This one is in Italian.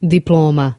diploma.